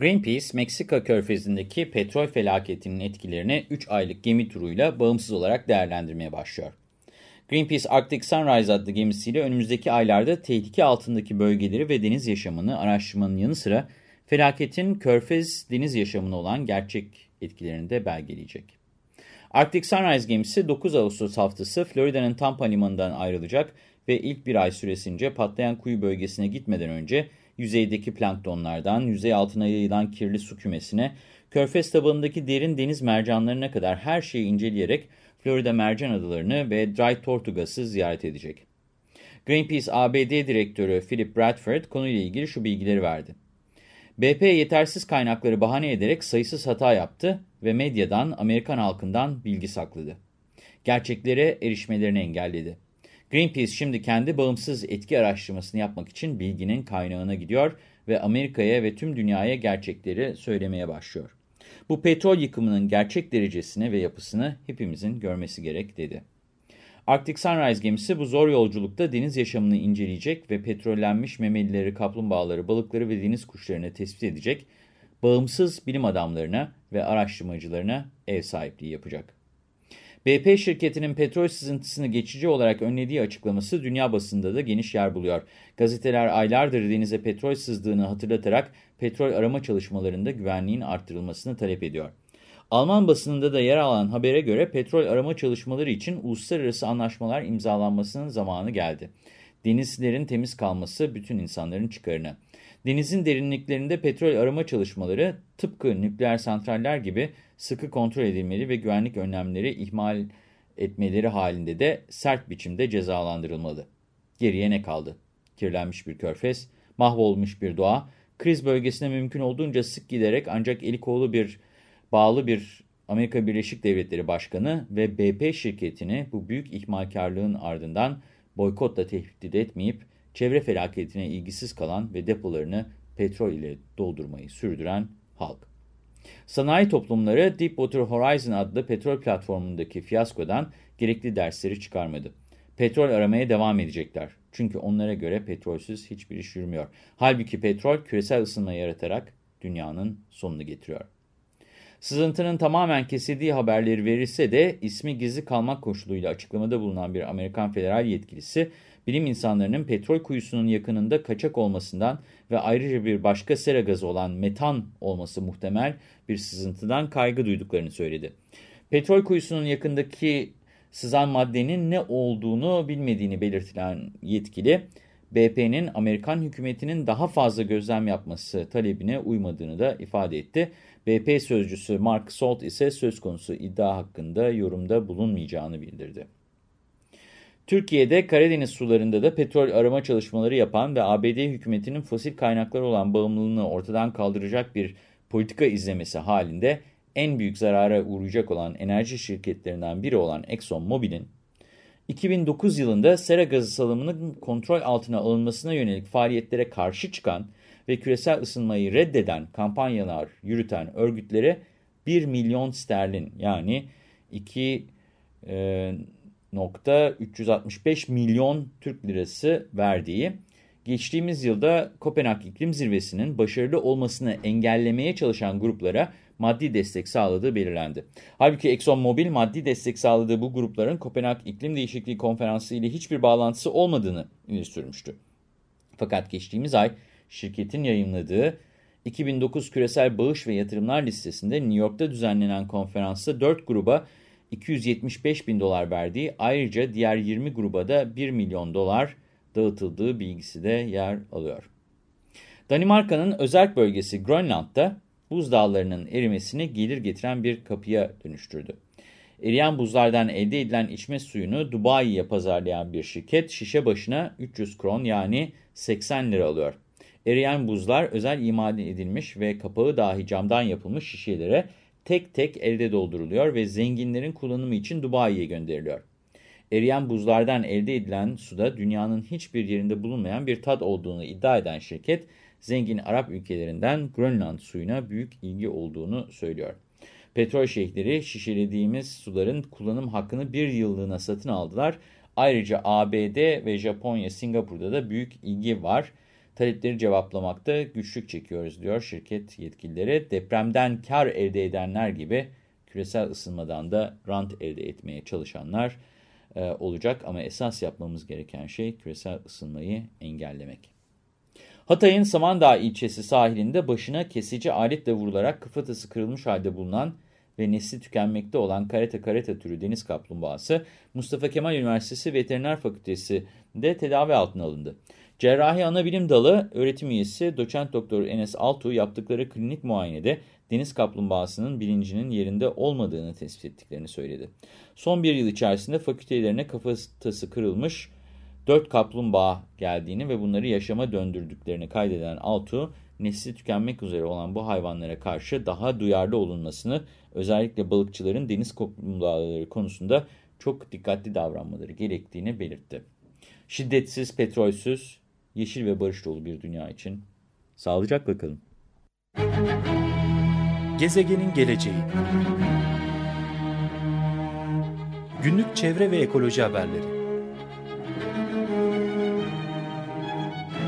Greenpeace, Meksika körfezindeki petrol felaketinin etkilerini 3 aylık gemi turuyla bağımsız olarak değerlendirmeye başlıyor. Greenpeace Arctic Sunrise adlı gemisiyle önümüzdeki aylarda tehlike altındaki bölgeleri ve deniz yaşamını araştırmanın yanı sıra felaketin körfez deniz yaşamına olan gerçek etkilerini de belgeleyecek. Arctic Sunrise gemisi 9 Ağustos haftası Florida'nın Tampa limanından ayrılacak ve ilk bir ay süresince patlayan kuyu bölgesine gitmeden önce yüzeydeki planktonlardan yüzey altına yayılan kirli su kümesine, körfez tabanındaki derin deniz mercanlarına kadar her şeyi inceleyerek Florida Mercan Adalarını ve Dry Tortugas'ı ziyaret edecek. Greenpeace ABD Direktörü Philip Bradford konuyla ilgili şu bilgileri verdi. BP yetersiz kaynakları bahane ederek sayısız hata yaptı ve medyadan, Amerikan halkından bilgi sakladı. Gerçeklere erişmelerini engelledi. Greenpeace şimdi kendi bağımsız etki araştırmasını yapmak için bilginin kaynağına gidiyor ve Amerika'ya ve tüm dünyaya gerçekleri söylemeye başlıyor. Bu petrol yıkımının gerçek derecesini ve yapısını hepimizin görmesi gerek dedi. Arctic Sunrise gemisi bu zor yolculukta deniz yaşamını inceleyecek ve petrollenmiş memelileri, kaplumbağaları, balıkları ve deniz kuşlarını tespit edecek, bağımsız bilim adamlarına ve araştırmacılarına ev sahipliği yapacak. BP şirketinin petrol sızıntısını geçici olarak önlediği açıklaması dünya basında da geniş yer buluyor. Gazeteler aylardır denize petrol sızdığını hatırlatarak petrol arama çalışmalarında güvenliğin arttırılmasını talep ediyor. Alman basınında da yer alan habere göre petrol arama çalışmaları için uluslararası anlaşmalar imzalanmasının zamanı geldi. Denizlerin temiz kalması bütün insanların çıkarına. Denizin derinliklerinde petrol arama çalışmaları tıpkı nükleer santraller gibi sıkı kontrol edilmeli ve güvenlik önlemleri ihmal etmeleri halinde de sert biçimde cezalandırılmalı. Geriye ne kaldı? Kirlenmiş bir körfez, mahvolmuş bir doğa, kriz bölgesine mümkün olduğunca sık giderek ancak eli kolu bir bağlı bir Amerika Birleşik Devletleri Başkanı ve BP şirketini bu büyük ihmalkarlığın ardından boykotla tehdit etmeyip çevre felaketine ilgisiz kalan ve depolarını petrol ile doldurmayı sürdüren halk. Sanayi toplumları Deepwater Horizon adlı petrol platformundaki fiyaskodan gerekli dersleri çıkarmadı. Petrol aramaya devam edecekler. Çünkü onlara göre petrolsüz hiçbir iş yürümüyor. Halbuki petrol küresel ısınma yaratarak dünyanın sonunu getiriyor. Sızıntının tamamen kesildiği haberleri verilse de ismi gizli kalmak koşuluyla açıklamada bulunan bir Amerikan federal yetkilisi, bilim insanlarının petrol kuyusunun yakınında kaçak olmasından ve ayrıca bir başka sera gazı olan metan olması muhtemel bir sızıntıdan kaygı duyduklarını söyledi. Petrol kuyusunun yakındaki sızan maddenin ne olduğunu bilmediğini belirtilen yetkili, BP'nin Amerikan hükümetinin daha fazla gözlem yapması talebine uymadığını da ifade etti. BP sözcüsü Mark Salt ise söz konusu iddia hakkında yorumda bulunmayacağını bildirdi. Türkiye'de Karadeniz sularında da petrol arama çalışmaları yapan ve ABD hükümetinin fosil kaynaklar olan bağımlılığını ortadan kaldıracak bir politika izlemesi halinde en büyük zarara uğrayacak olan enerji şirketlerinden biri olan ExxonMobil'in 2009 yılında sera gazı salımının kontrol altına alınmasına yönelik faaliyetlere karşı çıkan ve küresel ısınmayı reddeden kampanyalar yürüten örgütlere 1 milyon sterlin yani 2 e, 365 milyon Türk lirası verdiği, geçtiğimiz yılda Kopenhag İklim Zirvesi'nin başarılı olmasını engellemeye çalışan gruplara maddi destek sağladığı belirlendi. Halbuki ExxonMobil maddi destek sağladığı bu grupların Kopenhag İklim Değişikliği Konferansı ile hiçbir bağlantısı olmadığını ileri sürmüştü. Fakat geçtiğimiz ay şirketin yayınladığı 2009 Küresel Bağış ve Yatırımlar listesinde New York'ta düzenlenen konferansta 4 gruba 275 bin dolar verdiği ayrıca diğer 20 gruba da 1 milyon dolar dağıtıldığı bilgisi de yer alıyor. Danimarka'nın özel bölgesi Grönland'da buzdağlarının erimesini gelir getiren bir kapıya dönüştürdü. Eriyen buzlardan elde edilen içme suyunu Dubai'ye pazarlayan bir şirket şişe başına 300 kron yani 80 lira alıyor. Eriyen buzlar özel imal edilmiş ve kapağı dahi camdan yapılmış şişelere tek tek elde dolduruluyor ve zenginlerin kullanımı için Dubai'ye gönderiliyor. Eriyen buzlardan elde edilen suda dünyanın hiçbir yerinde bulunmayan bir tat olduğunu iddia eden şirket, zengin Arap ülkelerinden Grönland suyuna büyük ilgi olduğunu söylüyor. Petrol şeyhleri şişelediğimiz suların kullanım hakkını bir yıllığına satın aldılar. Ayrıca ABD ve Japonya, Singapur'da da büyük ilgi var. Talepleri cevaplamakta güçlük çekiyoruz diyor şirket yetkilileri. Depremden kar elde edenler gibi küresel ısınmadan da rant elde etmeye çalışanlar e, olacak. Ama esas yapmamız gereken şey küresel ısınmayı engellemek. Hatay'ın Samandağ ilçesi sahilinde başına kesici aletle vurularak kafatası kırılmış halde bulunan ve nesli tükenmekte olan karate karate türü deniz kaplumbağası Mustafa Kemal Üniversitesi Veteriner Fakültesi'nde tedavi altına alındı. Cerrahi Anabilim Dalı öğretim üyesi doçent doktor Enes Altuğ yaptıkları klinik muayenede deniz kaplumbağasının bilincinin yerinde olmadığını tespit ettiklerini söyledi. Son bir yıl içerisinde fakültelerine kafatası kırılmış 4 kaplumbağa geldiğini ve bunları yaşama döndürdüklerini kaydeden Altuğ, nesli tükenmek üzere olan bu hayvanlara karşı daha duyarlı olunmasını, özellikle balıkçıların deniz kaplumbağaları konusunda çok dikkatli davranmaları gerektiğini belirtti. Şiddetsiz, petrolsüz, yeşil ve barış dolu bir dünya için sağlıcakla kalın. Gezegenin geleceği Günlük çevre ve ekoloji haberleri